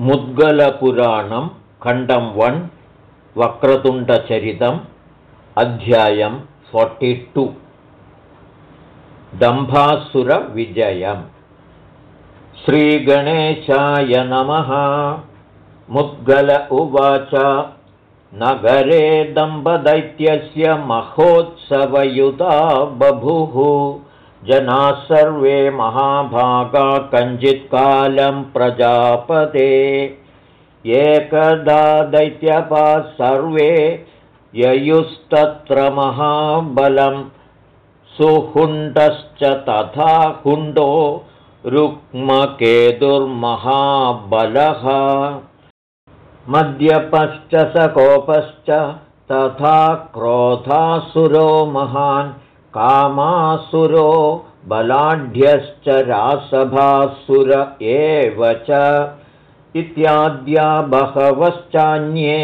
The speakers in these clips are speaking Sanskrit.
मुद्गलपुराणं खण्डं वन् वक्रतुण्डचरितम् अध्यायं टु. दम्भासुरविजयम्. श्रीगणेशाय नमः। मुद्गल उवाच नगरे दम्भदैत्यस्य महोत्सवयुता बभुः जनाः सर्वे महाभागा कञ्चित्कालं प्रजापते। एकदा दैत्यपाः सर्वे ययुस्तत्र महाबलं सुहुण्डश्च तथा हुण्डो रुक्मकेतुर्महाबलः। मद्यपश्च सकोपश्च तथा क्रोधासुरो महान् कामासुरो बलाढ्यश्च रासभासुर एव च इत्याद्या बहवश्चान्ये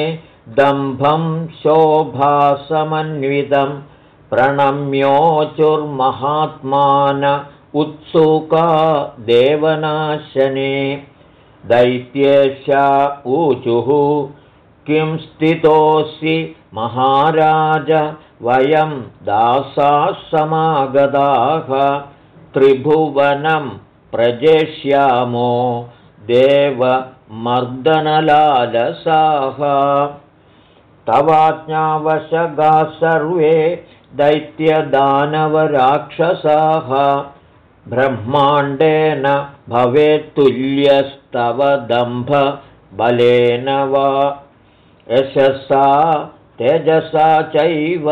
दम्भं शोभासमन्वितं प्रणम्योचुर्महात्मान उत्सुका देवनाशने। दैत्येशा ऊचुः किं स्थितोऽसि महाराज वयं दासाः समागताः त्रिभुवनं प्रजेष्यामो देवमर्दनलालसाः। तवाज्ञावशगाः सर्वे दैत्यदानवराक्षसाः। ब्रह्माण्डेन भवेत्तुल्यस्तव दम्भबलेन वा। यशसा तेजसा चैव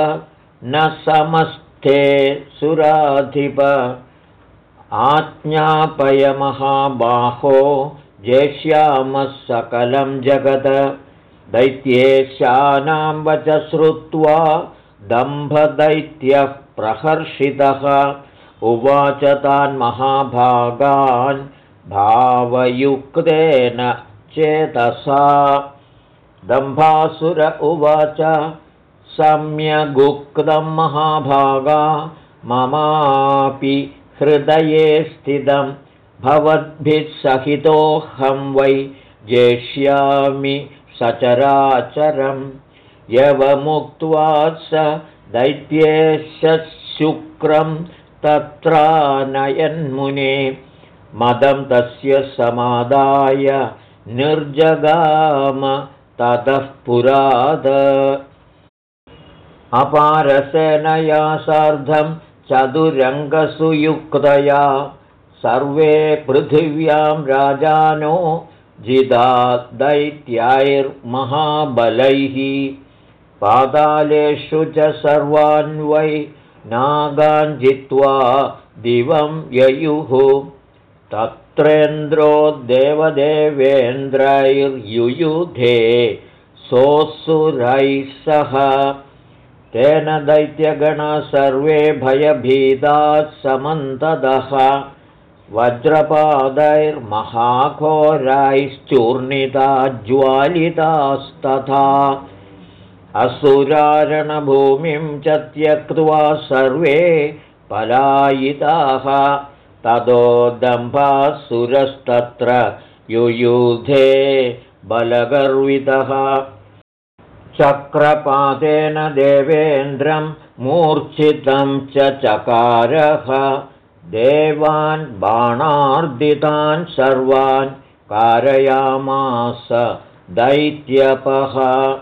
न समस्थे सुराधिप। आज्ञापयमहाबाहो जेष्यामः सकलं जगद दैत्येशानां वच श्रुत्वा दम्भदैत्यः प्रहर्षितः। उवाच तान् महाभागान् भावयुक्तेन चेतसा दम्भासुर उवाच। सम्यगुक्तं महाभागा ममापि हृदये स्थितं भवद्भिः सहितोऽहं वै जेष्यामि सचराचरं यवमुक्त्वा स दैत्येशुक्रं तत्रानयन्मुने। मदं तस्य समादाय निर्जगाम ततः पुराद। अपारसेनया सार्धं चतुरङ्गसुयुक्तया सर्वे पृथिव्यां राजानो जिदा दैत्याैर्महाबलैः पातालेषु च सर्वान्वै नागान् जित्वा दिवं ययुः तत्रेन्द्रो देवदेवेन्द्रैर्युयुधे सोऽसुरैः सह। तेन दैत्यगणा सर्वे भयभीताः समन्तदः वज्रपादैर्महाघोरैश्चूर्णिता ज्वालितास्तथा। असुरारणभूमिं च त्यक्त्वा सर्वे पलायिताः ततो दम्भासुरस्तत्र युयुधे बलगर्वितः। चक्रपातेन देवेन्द्रं मूर्च्छितं च चकारः। देवान् बाणार्दितान् सर्वान् कारयामास दैत्यपः।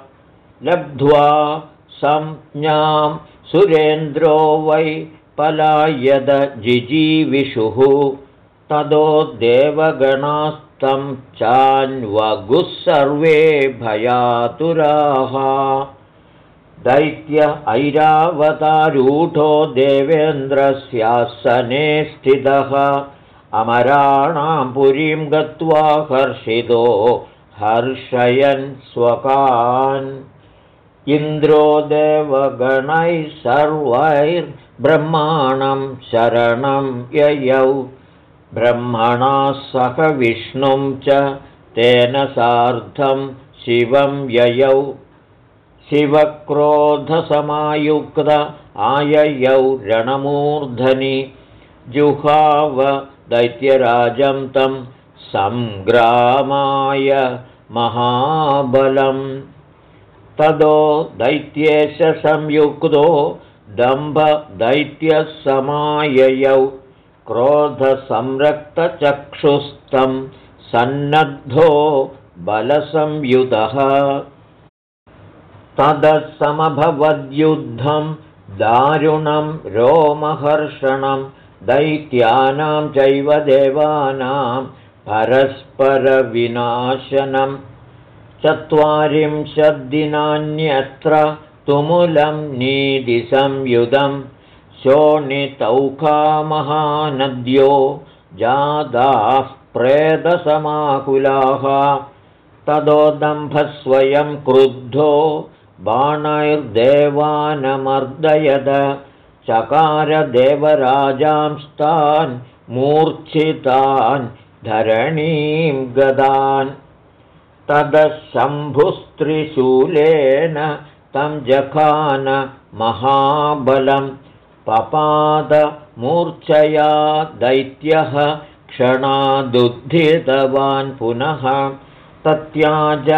लब्ध्वा संज्ञां सुरेन्द्रो वै पलायद जिजीविषुः। तदो देवगणास्तं चान्वगुः सर्वे भयातुराः। दैत्य ऐरावतारूढो देवेन्द्रस्यासने स्थितः। अमराणां पुरीं गत्वा हर्षितो हर्षयन् स्वकान्। इन्द्रो देवगणैः सर्वैर्ब्रह्माणं शरणं ययौ। ब्रह्मणा सह विष्णुं च तेन सार्धं शिवं ययौ। शिवक्रोधसमायुक्त आययौ रणमूर्धनि। जुहाव दैत्यराजं तं सङ्ग्रामाय महाबलम् तदो दैत्येश संयुक्तो दम्भदैत्यसमाययौ क्रोधसंरक्तचक्षुस्तं सन्नद्धो बलसंयुतः ततः समभवद्युद्धं दारुणं रोमहर्षणं दैत्यानां चैव देवानां परस्परविनाशनं। चत्वारिंशद्दिनान्यत्र तुमुलं नीतिसंयुधं शोणितौकामहानद्यो जादाः प्रेतसमाकुलाः तदोदम्भस्वयं क्रुद्धो बाणैर्देवानमर्दयद चकारदेवराजांस्तान् मूर्च्छितान् धरणीं गदान्। तदशम्भुस्त्रिशूलेन तं जखान महाबलं पपादमूर्च्छया दैत्यः क्षणादुद्धितवान् पुनः तत्याज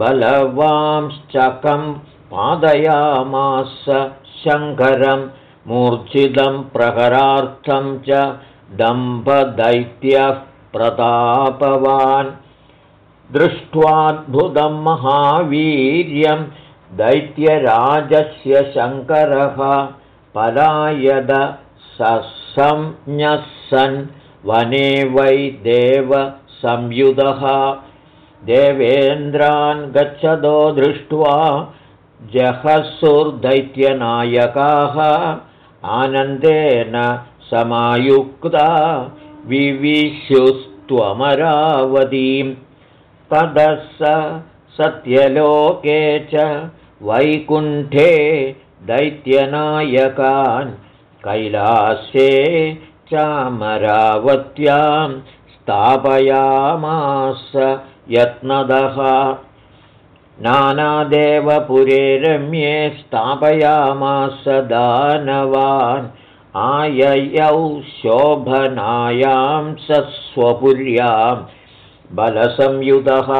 बलवांश्चकं पादयामास शङ्करं मूर्च्छितं प्रहरार्थं च दम्भदैत्यः प्रतापवान् दृष्ट्वाद्भुतं महावीर्यं दैत्यराजस्य शङ्करः पलायद ससंज्ञः वने वै देवसंयुधः देवेन्द्रान् गच्छतो दृष्ट्वा जहसुर्दैत्यनायकाः आनन्देन समायुक्ता विविशुस्त्वमरावतीं ततः स सत्यलोके च वैकुण्ठे दैत्यनायकान् कैलास्ये चामरावत्यां स्थापयामास यत्नदः। नानादेवपुरे रम्ये स्थापयामास दानवान् आययौ शोभनायां सस्वपुर्यां बलसंयुतः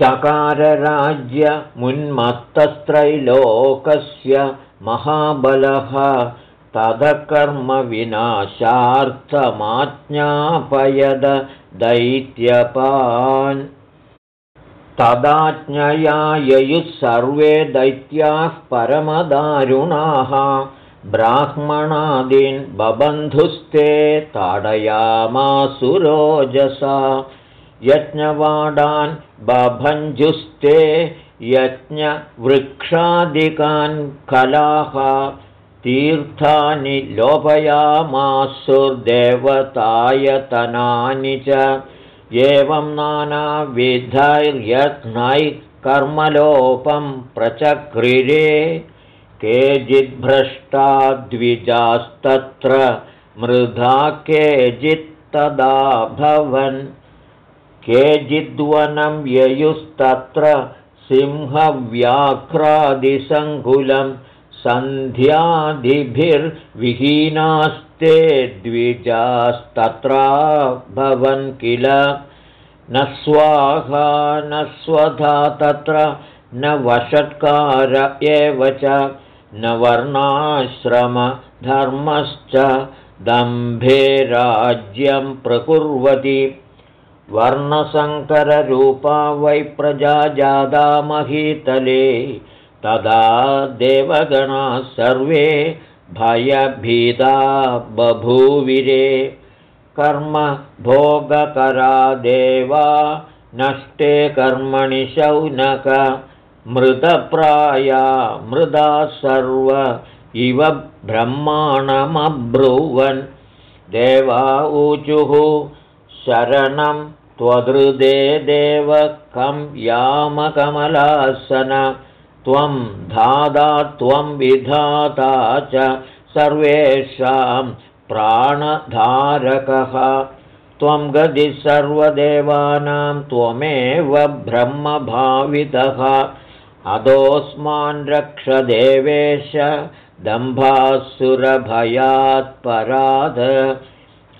चकारराज्यमुन्मत्तस्त्रैलोकस्य महाबलः तदकर्मविनाशार्थमाज्ञापयद दैत्यपान्। तदाज्ञया ययुः सर्वे दैत्याः परमदारुणाः। ब्राह्मणादीन् बबन्धुस्ते ताडयामासुरोजसा यज्ञवाडान् बभञ्जुस्ते यज्ञवृक्षादिकान् कलाः तीर्थानि लोभयामासुर्देवतायतनानि च। एवं नानाविधैर्यत्नैः कर्मलोपं प्रचक्रिरे केचिद्भ्रष्टा द्विजास्तत्र मृधा केचित्तदाभवन् केचिद्वनं ययुस्तत्र सिंहव्याघ्रादिसङ्कुलं सन्ध्यादिभिर्विहीनास्ते द्विजास्तत्रा भवन् किल? न स्वाहा न स्वधा तत्र न वषट्कार एव च न वर्णाश्रमधर्मश्च दम्भे राज्यं प्रकुर्वति वर्णशङ्कररूपा वै प्रजा जादा महीतले तदा देवगणाः सर्वे भयभीता बभूविरे। कर्म भोगकरा देवा नष्टे कर्मणि शौनक मृतप्राया मृदा सर्व इव ब्रह्माणमब्रुवन्। देवा ऊचुः शरणं त्वदृदे देव कं यामकमलासन त्वं धादा त्वं विधाता च सर्वेषां प्राणधारकः। त्वं गदि सर्वदेवानां त्वमेव ब्रह्मभावितः। अदोऽस्मान् रक्षदेवेश दम्भासुरभयात्पराद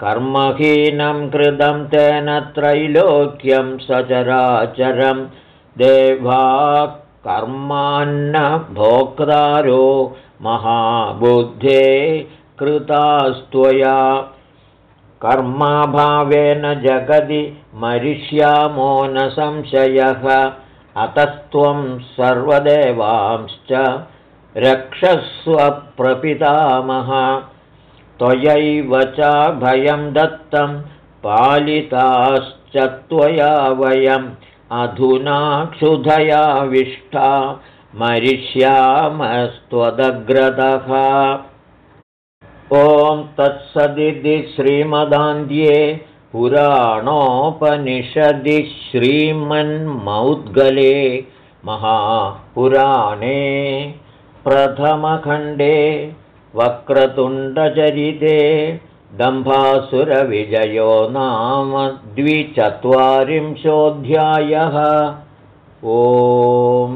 कर्महीनं कृतं तेन त्रैलोक्यं सचराचरं। देवा कर्मान्न भोक्तारो महाबुद्धे कृतास्त्वया। कर्माभावेन जगदि मरिष्यामो न संशयः। अतस्त्वं सर्वदेवांश्च रक्षस्वप्रपितामः त्वयैव च भयं दत्तं पालिताश्च त्वया वयम् अधुना क्षुधयाविष्टा मरिष्यामस्त्वदग्रतः ॐ तत्सदिति श्रीमदान्ध्ये पुराणोपनिषदि श्रीमन्मौद्गले महापुराणे प्रथमखण्डे वक्रतुण्डचरिते दम्भासुरविजयो नाम द्विचत्वारिंशोऽध्यायः। ओ